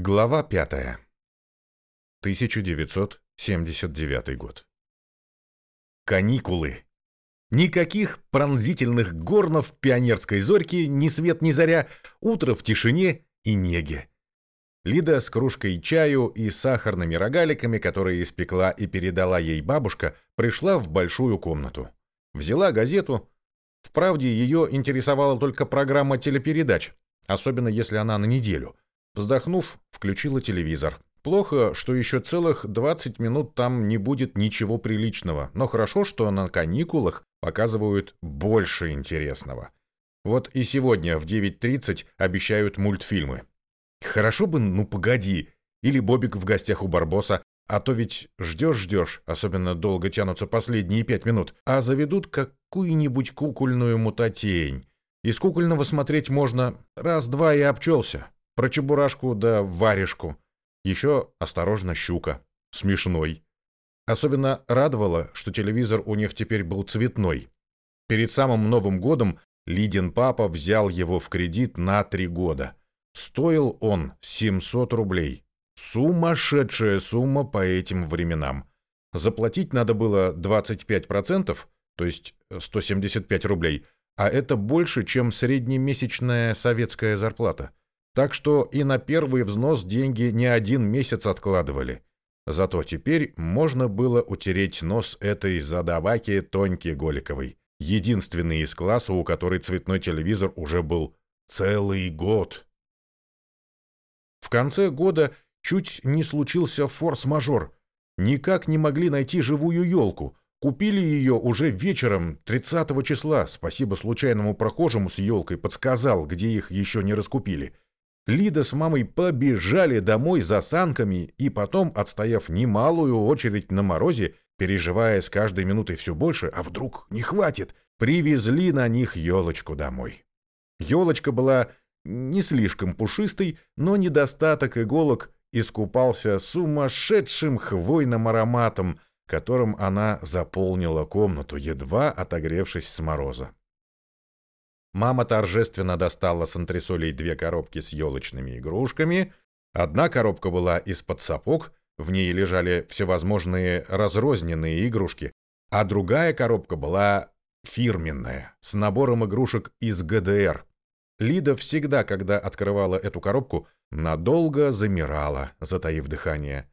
Глава 5. 1979 год. Каникулы. Никаких пронзительных горнов пионерской зорьки, ни свет ни заря, утро в тишине и неге. Лида с кружкой чаю и сахарными рогаликами, которые испекла и передала ей бабушка, пришла в большую комнату. Взяла газету. В правде ее интересовала только программа телепередач, особенно если она на неделю – Вздохнув, включила телевизор. Плохо, что еще целых 20 минут там не будет ничего приличного, но хорошо, что на каникулах показывают больше интересного. Вот и сегодня в 9.30 обещают мультфильмы. Хорошо бы «Ну погоди» или «Бобик в гостях у Барбоса», а то ведь ждешь-ждешь, особенно долго тянутся последние пять минут, а заведут какую-нибудь кукольную мутатень. Из кукольного смотреть можно раз-два и обчелся. Про чебурашку да варежку. Еще осторожно щука. Смешной. Особенно радовало, что телевизор у них теперь был цветной. Перед самым Новым годом Лидин папа взял его в кредит на три года. Стоил он 700 рублей. Сумасшедшая сумма по этим временам. Заплатить надо было 25%, то есть 175 рублей, а это больше, чем среднемесячная советская зарплата. Так что и на первый взнос деньги не один месяц откладывали. Зато теперь можно было утереть нос этой задаваки Тоньки Голиковой, единственной из класса, у которой цветной телевизор уже был целый год. В конце года чуть не случился форс-мажор. Никак не могли найти живую елку. Купили ее уже вечером 30 числа. Спасибо случайному прохожему с елкой подсказал, где их еще не раскупили. Лида с мамой побежали домой за санками и потом, отстояв немалую очередь на морозе, переживая с каждой минутой все больше, а вдруг не хватит, привезли на них елочку домой. Елочка была не слишком пушистой, но недостаток иголок искупался сумасшедшим хвойным ароматом, которым она заполнила комнату, едва отогревшись с мороза. Мама торжественно достала с антресолей две коробки с елочными игрушками. Одна коробка была из-под сапог, в ней лежали всевозможные разрозненные игрушки, а другая коробка была фирменная, с набором игрушек из ГДР. Лида всегда, когда открывала эту коробку, надолго замирала, затаив дыхание.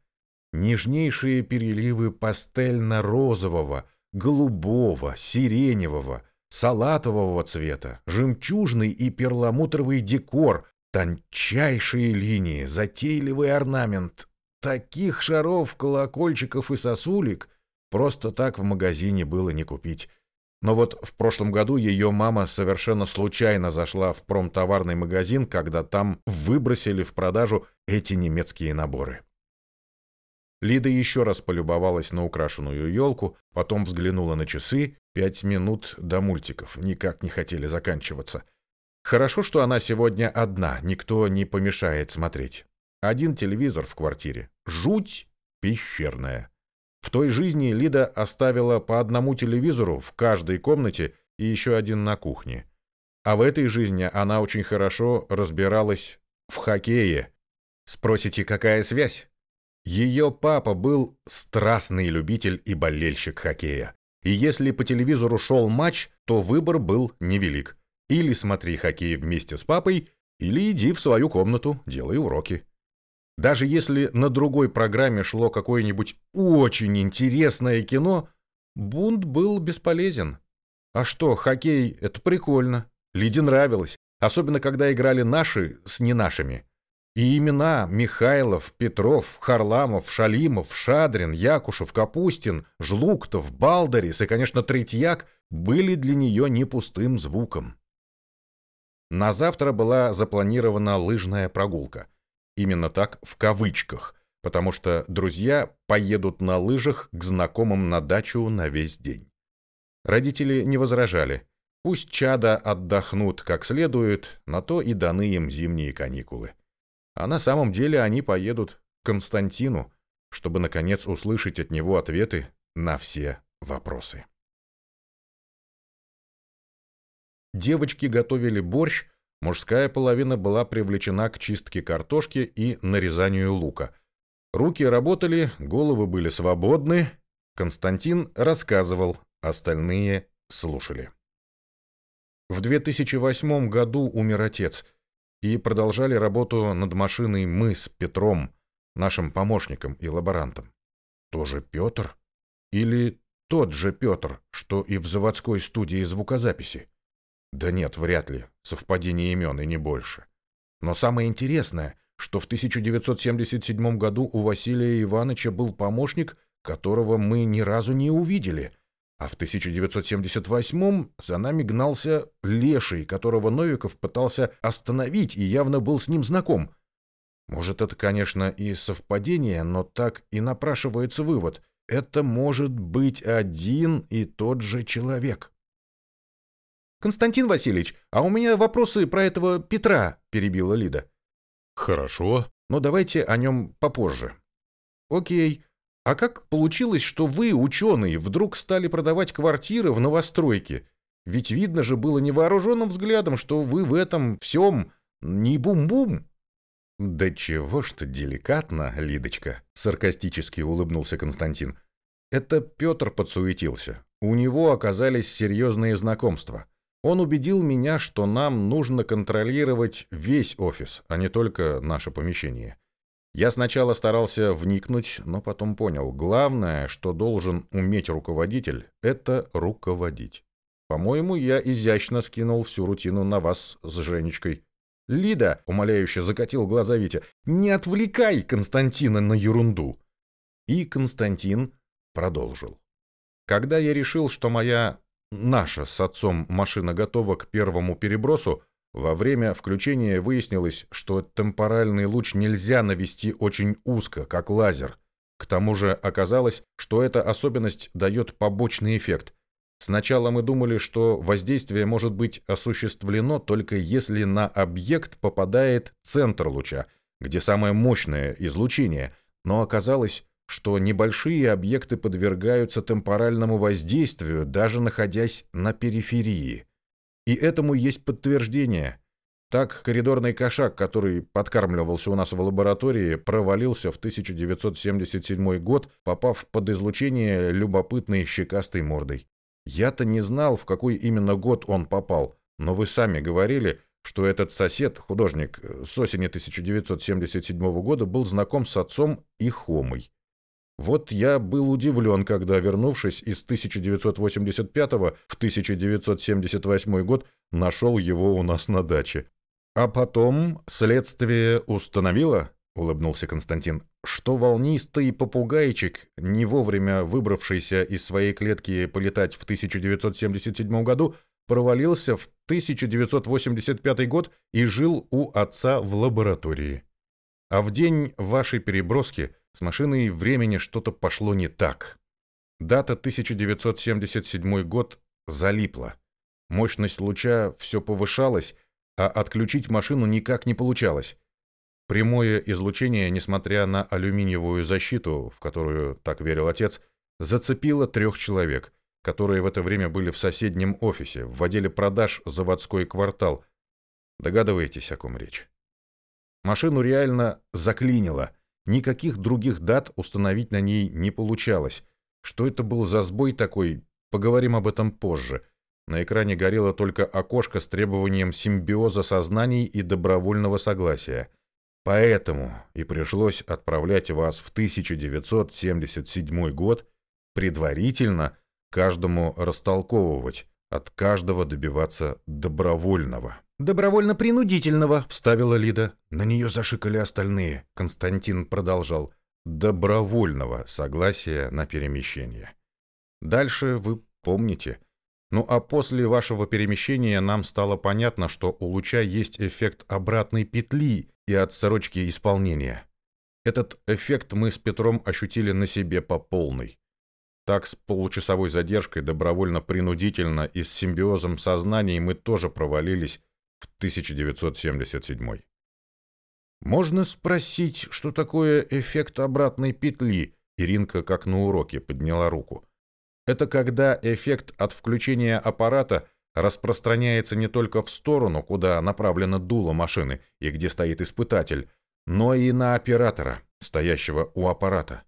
Нежнейшие переливы пастельно-розового, голубого, сиреневого — салатового цвета, жемчужный и перламутровый декор, тончайшие линии, затейливый орнамент. Таких шаров, колокольчиков и сосулек просто так в магазине было не купить. Но вот в прошлом году ее мама совершенно случайно зашла в промтоварный магазин, когда там выбросили в продажу эти немецкие наборы. Лида еще раз полюбовалась на украшенную елку, потом взглянула на часы. Пять минут до мультиков никак не хотели заканчиваться. Хорошо, что она сегодня одна, никто не помешает смотреть. Один телевизор в квартире. Жуть пещерная. В той жизни Лида оставила по одному телевизору в каждой комнате и еще один на кухне. А в этой жизни она очень хорошо разбиралась в хоккее. Спросите, какая связь? Ее папа был страстный любитель и болельщик хоккея. И если по телевизору шел матч, то выбор был невелик. Или смотри хоккей вместе с папой, или иди в свою комнату, делай уроки. Даже если на другой программе шло какое-нибудь очень интересное кино, бунт был бесполезен. А что, хоккей — это прикольно. Лиде нравилось, особенно когда играли наши с не нашими. И имена Михайлов, Петров, Харламов, Шалимов, Шадрин, Якушев, Капустин, Жлуктов, Балдарис и, конечно, Третьяк были для нее не пустым звуком. На завтра была запланирована лыжная прогулка. Именно так в кавычках, потому что друзья поедут на лыжах к знакомым на дачу на весь день. Родители не возражали. Пусть чада отдохнут как следует, на то и даны им зимние каникулы. А на самом деле они поедут к Константину, чтобы, наконец, услышать от него ответы на все вопросы. Девочки готовили борщ, Мужская половина была привлечена к чистке картошки и нарезанию лука. Руки работали, головы были свободны. Константин рассказывал, остальные слушали. В 2008 году умер отец, и продолжали работу над машиной мы с Петром, нашим помощником и лаборантом. Тоже Петр? Или тот же Петр, что и в заводской студии звукозаписи? Да нет, вряд ли. Совпадение имен и не больше. Но самое интересное, что в 1977 году у Василия Ивановича был помощник, которого мы ни разу не увидели — а в 1978-м за нами гнался Леший, которого Новиков пытался остановить и явно был с ним знаком. Может, это, конечно, и совпадение, но так и напрашивается вывод. Это может быть один и тот же человек. «Константин Васильевич, а у меня вопросы про этого Петра», — перебила Лида. «Хорошо, но давайте о нем попозже». «Окей. А как получилось, что вы, ученые, вдруг стали продавать квартиры в новостройке? Ведь видно же было невооруженным взглядом, что вы в этом всем не бум-бум. Да чего ж ты деликатно, Лидочка, саркастически улыбнулся Константин. Это Петр подсуетился. У него оказались серьезные знакомства. Он убедил меня, что нам нужно контролировать весь офис, а не только наше помещение. Я сначала старался вникнуть, но потом понял, главное, что должен уметь руководитель, это руководить. По-моему, я изящно скинул всю рутину на вас с Женечкой. «Лида», — умоляюще закатил глаза Витя, — «не отвлекай Константина на ерунду». И Константин продолжил. Когда я решил, что моя, наша с отцом машина готова к первому перебросу, во время включения выяснилось, что темпоральный луч нельзя навести очень узко, как лазер. К тому же оказалось, что эта особенность дает побочный эффект. Сначала мы думали, что воздействие может быть осуществлено только если на объект попадает центр луча, где самое мощное излучение, но оказалось, что небольшие объекты подвергаются темпоральному воздействию, даже находясь на периферии. И этому есть подтверждение. Так, коридорный кошак, который подкармливался у нас в лаборатории, провалился в 1977 год, попав под излучение любопытной щекастой мордой. Я-то не знал, в какой именно год он попал, но вы сами говорили, что этот сосед, художник, с осени 1977 года был знаком с отцом и Хомой. Вот я был удивлен, когда, вернувшись из 1985 в 1978 год, нашел его у нас на даче. А потом следствие установило, улыбнулся Константин, что волнистый попугайчик, не вовремя выбравшийся из своей клетки полетать в 1977 году, провалился в 1985 год и жил у отца в лаборатории. А в день вашей переброски с машиной времени что-то пошло не так. Дата 1977 год залипла. Мощность луча все повышалась, а отключить машину никак не получалось. Прямое излучение, несмотря на алюминиевую защиту, в которую так верил отец, зацепило трех человек, которые в это время были в соседнем офисе, в отделе продаж «Заводской квартал». Догадываетесь, о ком речь? Машину реально заклинило — Никаких других дат установить на ней не получалось. Что это был за сбой такой, поговорим об этом позже. На экране горело только окошко с требованием симбиоза сознаний и добровольного согласия. Поэтому и пришлось отправлять вас в 1977 год предварительно каждому растолковывать, от каждого добиваться добровольного. «Добровольно-принудительного», — вставила Лида. На нее зашикали остальные. Константин продолжал. «Добровольного согласия на перемещение». Дальше вы помните. Ну а после вашего перемещения нам стало понятно, что у луча есть эффект обратной петли и отсрочки исполнения. Этот эффект мы с Петром ощутили на себе по полной. Так, с получасовой задержкой, добровольно-принудительно и с симбиозом сознаний мы тоже провалились в 1977. Можно спросить, что такое эффект обратной петли? Иринка, как на уроке, подняла руку. Это когда эффект от включения аппарата распространяется не только в сторону, куда направлено дуло машины и где стоит испытатель, но и на оператора, стоящего у аппарата.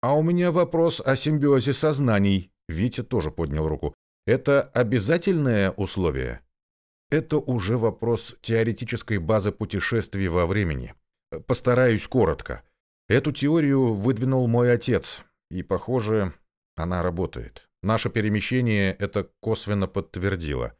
«А у меня вопрос о симбиозе сознаний», — Витя тоже поднял руку. «Это обязательное условие?» Это уже вопрос теоретической базы путешествий во времени. Постараюсь коротко. Эту теорию выдвинул мой отец, и, похоже, она работает. Наше перемещение это косвенно подтвердило.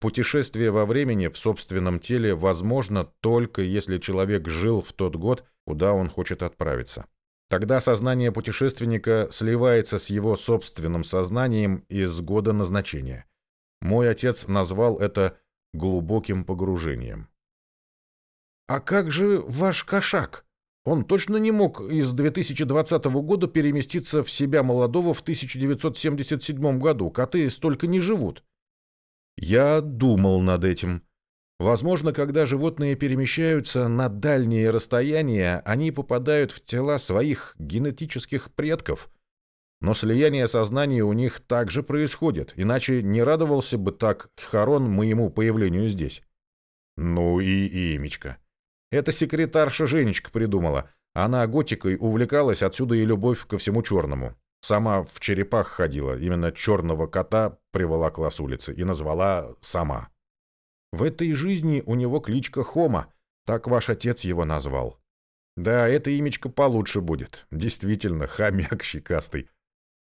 Путешествие во времени в собственном теле возможно только если человек жил в тот год, куда он хочет отправиться. Тогда сознание путешественника сливается с его собственным сознанием из года назначения. Мой отец назвал это глубоким погружением. «А как же ваш кошак?» Он точно не мог из 2020 года переместиться в себя молодого в 1977 году. Коты столько не живут. Я думал над этим. Возможно, когда животные перемещаются на дальние расстояния, они попадают в тела своих генетических предков. Но слияние сознания у них также происходит, иначе не радовался бы так Харон моему появлению здесь. Ну и имечко. Это секретарша Женечка придумала. Она готикой увлекалась, отсюда и любовь ко всему черному. Сама в черепах ходила, именно черного кота приволокла с улицы и назвала «сама». В этой жизни у него кличка Хома, так ваш отец его назвал. Да, это имечко получше будет. Действительно, хомяк щекастый.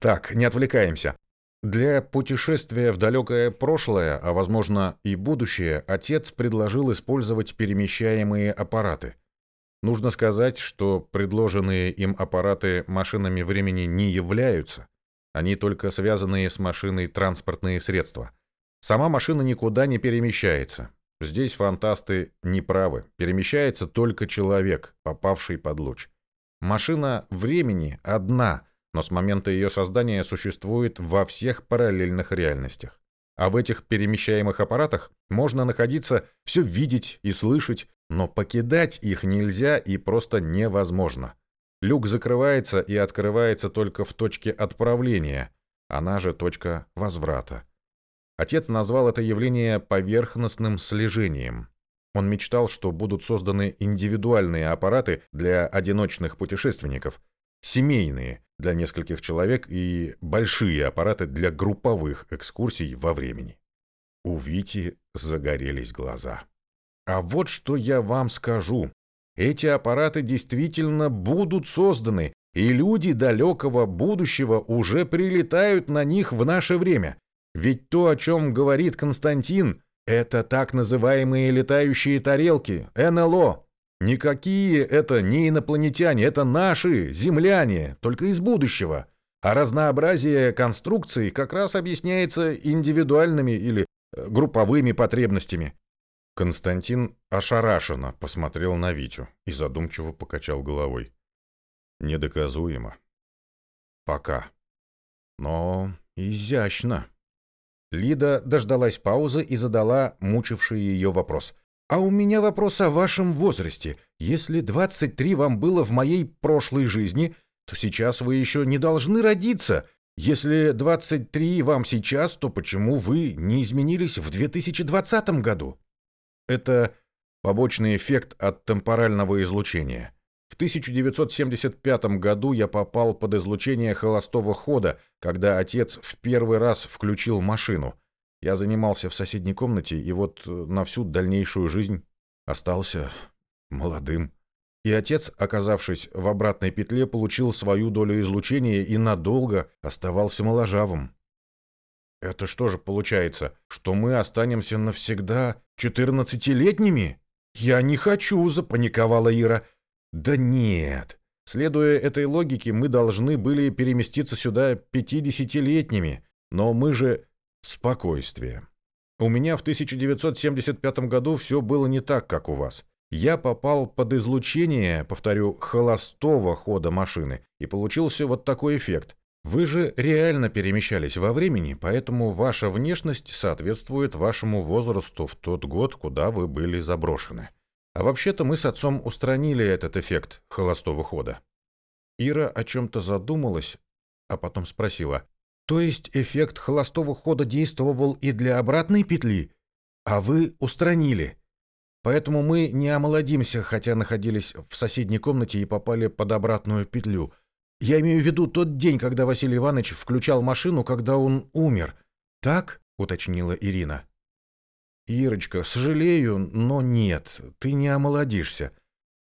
Так, не отвлекаемся. Для путешествия в далекое прошлое, а возможно и будущее, отец предложил использовать перемещаемые аппараты. Нужно сказать, что предложенные им аппараты машинами времени не являются. Они только связанные с машиной транспортные средства. Сама машина никуда не перемещается. Здесь фантасты не правы. Перемещается только человек, попавший под луч. Машина времени одна – но с момента ее создания существует во всех параллельных реальностях. А в этих перемещаемых аппаратах можно находиться, все видеть и слышать, но покидать их нельзя и просто невозможно. Люк закрывается и открывается только в точке отправления, она же точка возврата. Отец назвал это явление поверхностным слежением. Он мечтал, что будут созданы индивидуальные аппараты для одиночных путешественников, семейные для нескольких человек и большие аппараты для групповых экскурсий во времени. У Вити загорелись глаза. А вот что я вам скажу. Эти аппараты действительно будут созданы, и люди далекого будущего уже прилетают на них в наше время. Ведь то, о чем говорит Константин, это так называемые летающие тарелки, НЛО. Никакие это не инопланетяне, это наши, земляне, только из будущего. А разнообразие конструкций как раз объясняется индивидуальными или э, групповыми потребностями. Константин ошарашенно посмотрел на Витю и задумчиво покачал головой. Недоказуемо. Пока. Но изящно. Лида дождалась паузы и задала мучивший ее вопрос. А у меня вопрос о вашем возрасте. Если 23 вам было в моей прошлой жизни, то сейчас вы еще не должны родиться. Если 23 вам сейчас, то почему вы не изменились в 2020 году? Это побочный эффект от темпорального излучения. В 1975 году я попал под излучение холостого хода, когда отец в первый раз включил машину. Я занимался в соседней комнате, и вот э, на всю дальнейшую жизнь остался молодым. И отец, оказавшись в обратной петле, получил свою долю излучения и надолго оставался моложавым. Это что же получается, что мы останемся навсегда четырнадцатилетними? Я не хочу, запаниковала Ира. Да нет. Следуя этой логике, мы должны были переместиться сюда пятидесятилетними. Но мы же Спокойствие. У меня в 1975 году все было не так, как у вас. Я попал под излучение, повторю, холостого хода машины, и получился вот такой эффект. Вы же реально перемещались во времени, поэтому ваша внешность соответствует вашему возрасту в тот год, куда вы были заброшены. А вообще-то мы с отцом устранили этот эффект холостого хода. Ира о чем-то задумалась, а потом спросила. То есть эффект холостого хода действовал и для обратной петли, а вы устранили. Поэтому мы не омолодимся, хотя находились в соседней комнате и попали под обратную петлю. Я имею в виду тот день, когда Василий Иванович включал машину, когда он умер. Так? уточнила Ирина. Ирочка, сожалею, но нет, ты не омолодишься.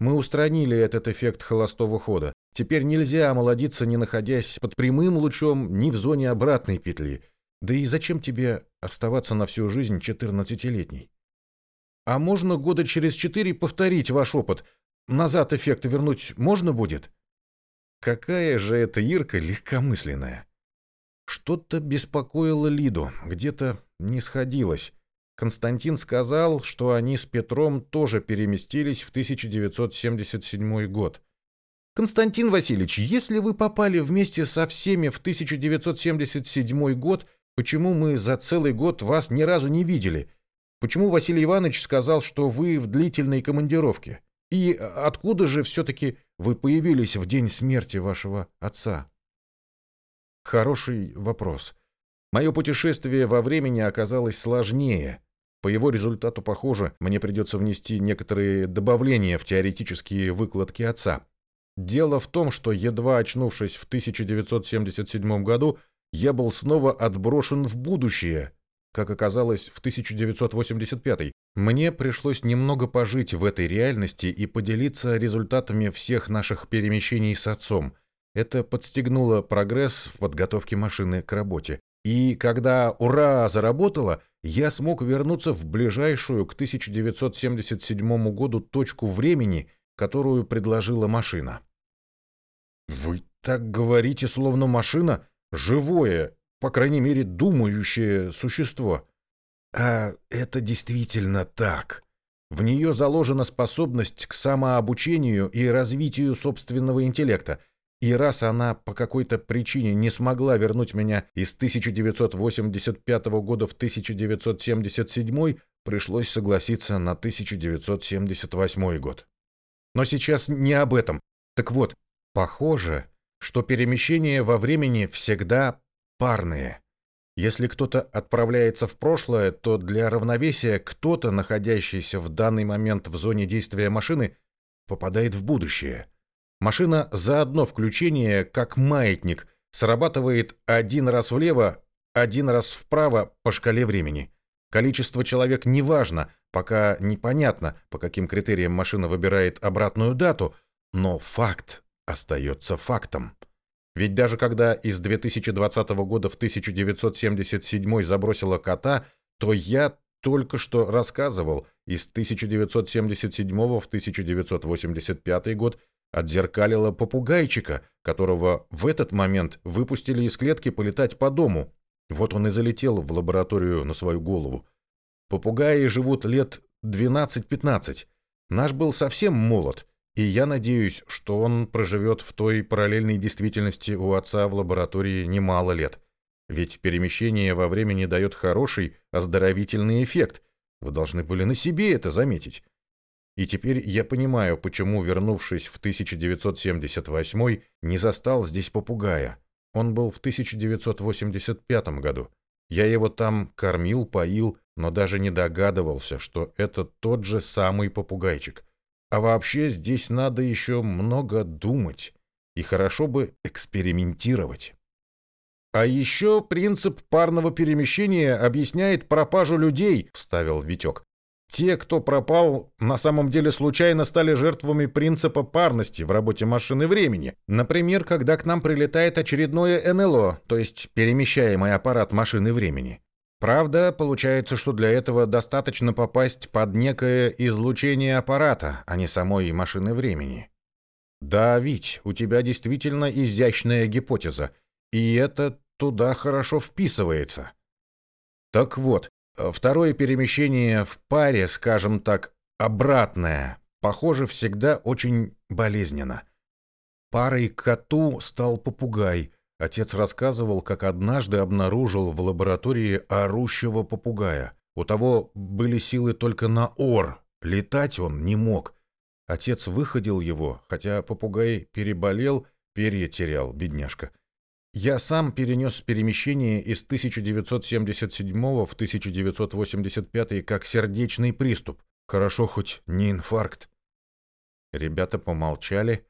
Мы устранили этот эффект холостого хода. Теперь нельзя омолодиться, не находясь под прямым лучом ни в зоне обратной петли. Да и зачем тебе оставаться на всю жизнь четырнадцатилетней? А можно года через четыре повторить ваш опыт? Назад эффект вернуть можно будет? Какая же эта Ирка легкомысленная. Что-то беспокоило Лиду, где-то не сходилось. Константин сказал, что они с Петром тоже переместились в 1977 год. Константин Васильевич, если вы попали вместе со всеми в 1977 год, почему мы за целый год вас ни разу не видели? Почему Василий Иванович сказал, что вы в длительной командировке? И откуда же все-таки вы появились в день смерти вашего отца? Хороший вопрос. Мое путешествие во времени оказалось сложнее. По его результату, похоже, мне придется внести некоторые добавления в теоретические выкладки отца. Дело в том, что едва очнувшись в 1977 году, я был снова отброшен в будущее, как оказалось, в 1985. Мне пришлось немного пожить в этой реальности и поделиться результатами всех наших перемещений с отцом. Это подстегнуло прогресс в подготовке машины к работе. И когда «Ура!» заработала, я смог вернуться в ближайшую к 1977 году точку времени, которую предложила машина. «Вы так говорите, словно машина — живое, по крайней мере, думающее существо». «А это действительно так», в нее заложена способность к самообучению и развитию собственного интеллекта, и раз она по какой-то причине не смогла вернуть меня из 1985 года в 1977, пришлось согласиться на 1978 год. Но сейчас не об этом. Так вот, похоже, что перемещения во времени всегда парные. Если кто-то отправляется в прошлое, то для равновесия кто-то, находящийся в данный момент в зоне действия машины, попадает в будущее – Машина за одно включение, как маятник, срабатывает один раз влево, один раз вправо по шкале времени. Количество человек не важно, пока непонятно, по каким критериям машина выбирает обратную дату, но факт остается фактом. Ведь даже когда из 2020 года в 1977 забросила кота, то я только что рассказывал, из 1977 в 1985 год отзеркалила попугайчика, которого в этот момент выпустили из клетки полетать по дому. Вот он и залетел в лабораторию на свою голову. Попугаи живут лет 12-15. Наш был совсем молод, и я надеюсь, что он проживет в той параллельной действительности у отца в лаборатории немало лет. Ведь перемещение во времени дает хороший оздоровительный эффект. Вы должны были на себе это заметить. И теперь я понимаю, почему, вернувшись в 1978 не застал здесь попугая. Он был в 1985 году. Я его там кормил, поил, но даже не догадывался, что это тот же самый попугайчик. А вообще здесь надо еще много думать. И хорошо бы экспериментировать. А еще принцип парного перемещения объясняет пропажу людей, вставил Витек. Те, кто пропал, на самом деле случайно стали жертвами принципа парности в работе машины времени. Например, когда к нам прилетает очередное НЛО, то есть перемещаемый аппарат машины времени. Правда, получается, что для этого достаточно попасть под некое излучение аппарата, а не самой машины времени. Да, Вить, у тебя действительно изящная гипотеза, и это туда хорошо вписывается. Так вот, второе перемещение в паре, скажем так, обратное, похоже, всегда очень болезненно. Парой коту стал попугай. Отец рассказывал, как однажды обнаружил в лаборатории орущего попугая. У того были силы только на ор, летать он не мог. Отец выходил его, хотя попугай переболел, перья терял, бедняжка. Я сам перенес перемещение из 1977 в 1985 как сердечный приступ. Хорошо хоть не инфаркт. Ребята помолчали,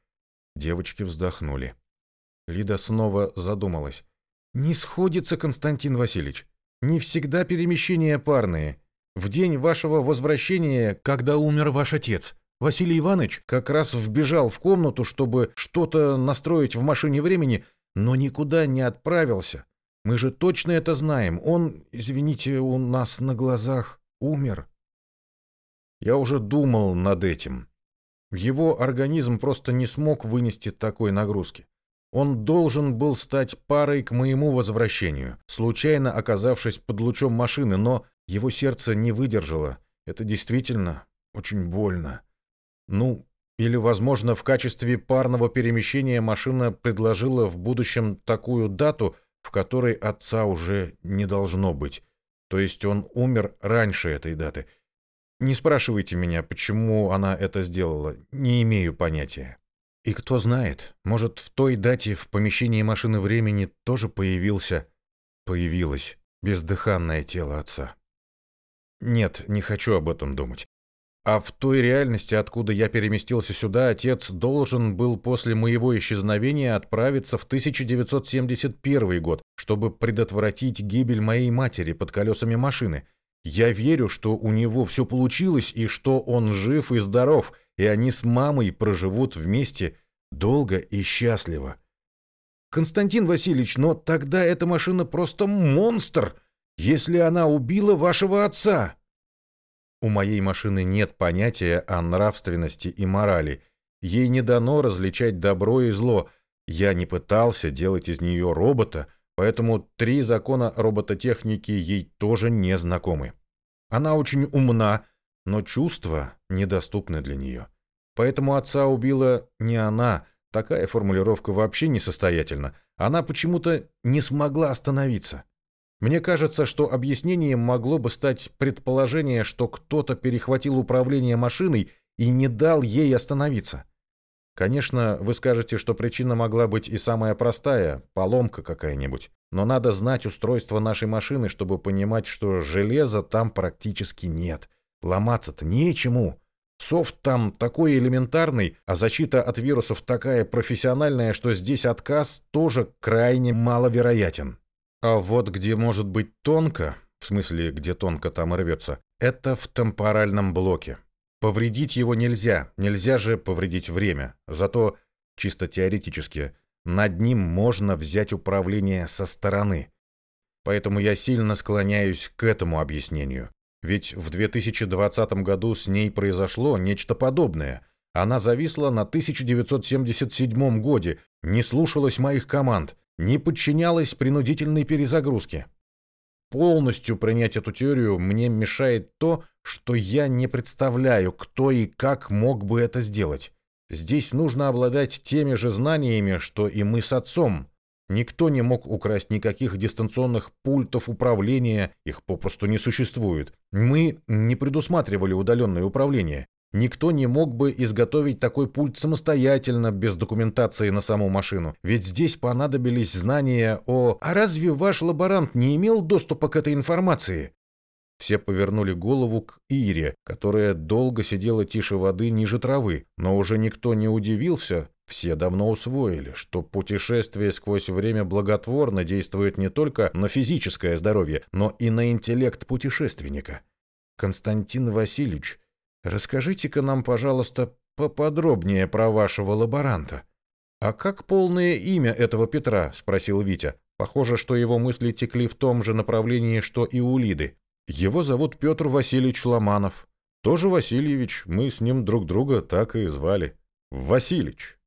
девочки вздохнули. Лида снова задумалась. «Не сходится, Константин Васильевич. Не всегда перемещения парные. В день вашего возвращения, когда умер ваш отец, Василий Иванович как раз вбежал в комнату, чтобы что-то настроить в машине времени, но никуда не отправился. Мы же точно это знаем. Он, извините, у нас на глазах умер. Я уже думал над этим. Его организм просто не смог вынести такой нагрузки. Он должен был стать парой к моему возвращению, случайно оказавшись под лучом машины, но его сердце не выдержало. Это действительно очень больно. Ну, или, возможно, в качестве парного перемещения машина предложила в будущем такую дату, в которой отца уже не должно быть. То есть он умер раньше этой даты. Не спрашивайте меня, почему она это сделала. Не имею понятия. И кто знает, может, в той дате в помещении машины времени тоже появился... Появилось бездыханное тело отца. Нет, не хочу об этом думать. А в той реальности, откуда я переместился сюда, отец должен был после моего исчезновения отправиться в 1971 год, чтобы предотвратить гибель моей матери под колесами машины. Я верю, что у него все получилось и что он жив и здоров, и они с мамой проживут вместе долго и счастливо. Константин Васильевич, но тогда эта машина просто монстр, если она убила вашего отца. У моей машины нет понятия о нравственности и морали. Ей не дано различать добро и зло. Я не пытался делать из нее робота, поэтому три закона робототехники ей тоже не знакомы. Она очень умна, но чувства недоступны для нее. Поэтому отца убила не она, такая формулировка вообще несостоятельна. Она почему-то не смогла остановиться. Мне кажется, что объяснением могло бы стать предположение, что кто-то перехватил управление машиной и не дал ей остановиться. Конечно, вы скажете, что причина могла быть и самая простая – поломка какая-нибудь. Но надо знать устройство нашей машины, чтобы понимать, что железа там практически нет. Ломаться-то нечему. Софт там такой элементарный, а защита от вирусов такая профессиональная, что здесь отказ тоже крайне маловероятен. А вот где может быть тонко, в смысле, где тонко там и рвется, это в темпоральном блоке. Повредить его нельзя, нельзя же повредить время. Зато, чисто теоретически, над ним можно взять управление со стороны. Поэтому я сильно склоняюсь к этому объяснению. Ведь в 2020 году с ней произошло нечто подобное. Она зависла на 1977 годе, не слушалась моих команд – не подчинялась принудительной перезагрузке. Полностью принять эту теорию мне мешает то, что я не представляю, кто и как мог бы это сделать. Здесь нужно обладать теми же знаниями, что и мы с отцом. Никто не мог украсть никаких дистанционных пультов управления, их попросту не существует. Мы не предусматривали удаленное управление. Никто не мог бы изготовить такой пульт самостоятельно, без документации на саму машину. Ведь здесь понадобились знания о... А разве ваш лаборант не имел доступа к этой информации? Все повернули голову к Ире, которая долго сидела тише воды ниже травы, но уже никто не удивился, все давно усвоили, что путешествие сквозь время благотворно действует не только на физическое здоровье, но и на интеллект путешественника. Константин Васильевич Расскажите-ка нам, пожалуйста, поподробнее про вашего лаборанта. А как полное имя этого Петра? спросил Витя. Похоже, что его мысли текли в том же направлении, что и у Лиды. Его зовут Петр Васильевич Ломанов. Тоже Васильевич, мы с ним друг друга так и звали. Васильевич.